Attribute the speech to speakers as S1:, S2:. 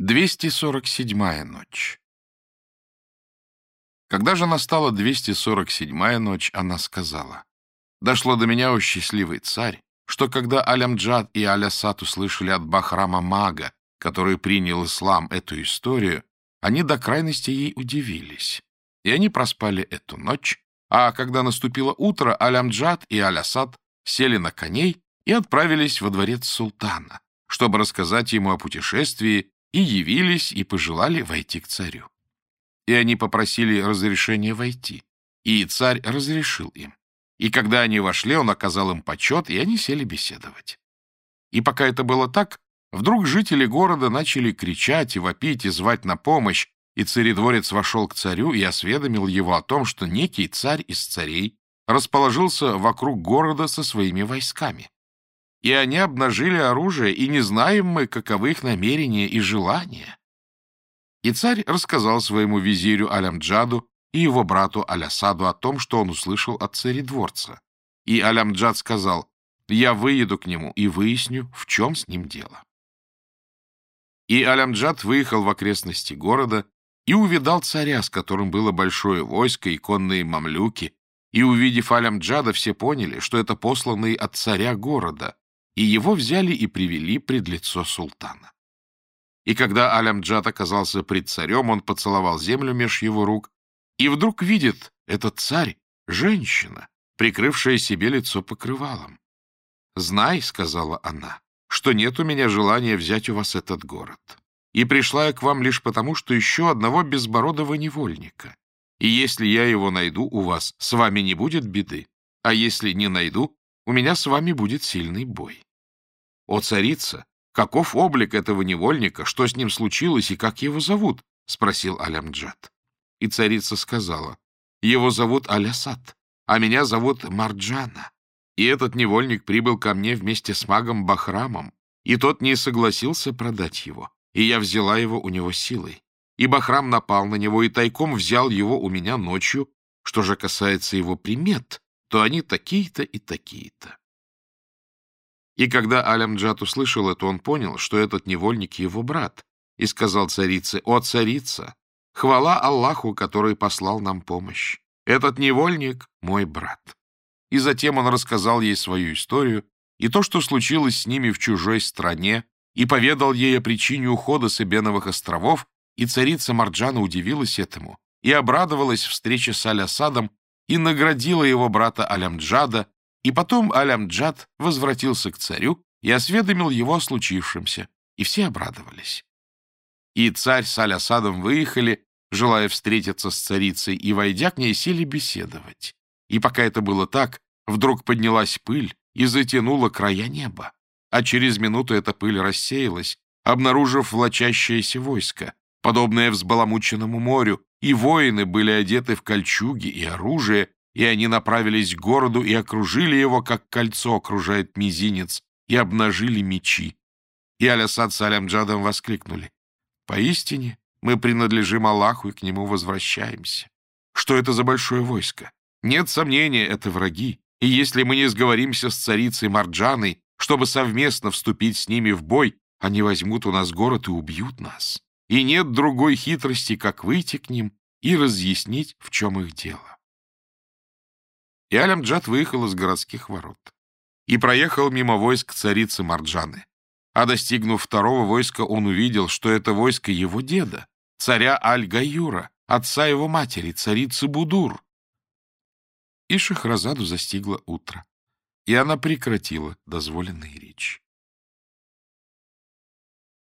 S1: 247-я ночь. Когда же настала 247-я ночь, она сказала, «Дошло до меня, о счастливый царь, что когда Алямджад и Алясат услышали от Бахрама Мага, который принял ислам, эту историю, они до крайности ей удивились, и они проспали эту ночь, а когда наступило утро, Алямджад и Алясат сели на коней и отправились во дворец султана, чтобы рассказать ему о путешествии, и явились, и пожелали войти к царю. И они попросили разрешения войти, и царь разрешил им. И когда они вошли, он оказал им почет, и они сели беседовать. И пока это было так, вдруг жители города начали кричать и вопить, и звать на помощь, и царедворец вошел к царю и осведомил его о том, что некий царь из царей расположился вокруг города со своими войсками и они обнажили оружие, и не знаем мы, каковы их намерения и желания». И царь рассказал своему визирю Алямджаду и его брату Алясаду о том, что он услышал от царедворца. И Алямджад сказал, «Я выеду к нему и выясню, в чем с ним дело». И Алямджад выехал в окрестности города и увидал царя, с которым было большое войско и конные мамлюки, и, увидев Алямджада, все поняли, что это посланные от царя города, и его взяли и привели пред лицо султана. И когда Алямджад оказался пред царем, он поцеловал землю меж его рук, и вдруг видит этот царь — женщина, прикрывшая себе лицо покрывалом. «Знай», — сказала она, — «что нет у меня желания взять у вас этот город. И пришла я к вам лишь потому, что еще одного безбородого невольника. И если я его найду у вас, с вами не будет беды, а если не найду, у меня с вами будет сильный бой». «О, царица, каков облик этого невольника, что с ним случилось и как его зовут?» — спросил Алямджад. И царица сказала, «Его зовут Алясад, а меня зовут Марджана. И этот невольник прибыл ко мне вместе с магом Бахрамом, и тот не согласился продать его, и я взяла его у него силой. И Бахрам напал на него и тайком взял его у меня ночью. Что же касается его примет, то они такие-то и такие-то. И когда Алямджат услышал это, он понял, что этот невольник — его брат, и сказал царице, «О, царица, хвала Аллаху, который послал нам помощь! Этот невольник — мой брат!» И затем он рассказал ей свою историю и то, что случилось с ними в чужой стране, и поведал ей о причине ухода с Эбеновых островов, и царица Марджана удивилась этому и обрадовалась встрече с Алясадом и наградила его брата Алямджада и потом Алямджад возвратился к царю и осведомил его о случившемся, и все обрадовались. И царь с Алясадом выехали, желая встретиться с царицей, и, войдя к ней, сели беседовать. И пока это было так, вдруг поднялась пыль и затянула края неба, а через минуту эта пыль рассеялась, обнаружив влачащееся войско, подобное взбаламученному морю, и воины были одеты в кольчуги и оружие, и они направились к городу и окружили его, как кольцо окружает мизинец, и обнажили мечи. И Алясад с Алямджадом воскликнули. «Поистине мы принадлежим Аллаху и к нему возвращаемся. Что это за большое войско? Нет сомнения, это враги. И если мы не сговоримся с царицей Марджаной, чтобы совместно вступить с ними в бой, они возьмут у нас город и убьют нас. И нет другой хитрости, как выйти к ним и разъяснить, в чем их дело и Алямджад выехал из городских ворот и проехал мимо войск царицы Марджаны. А достигнув второго войска, он увидел, что это войско его деда, царя Аль-Гаюра, отца его матери, царицы Будур. И Шахразаду застигло утро, и она прекратила дозволенные речи.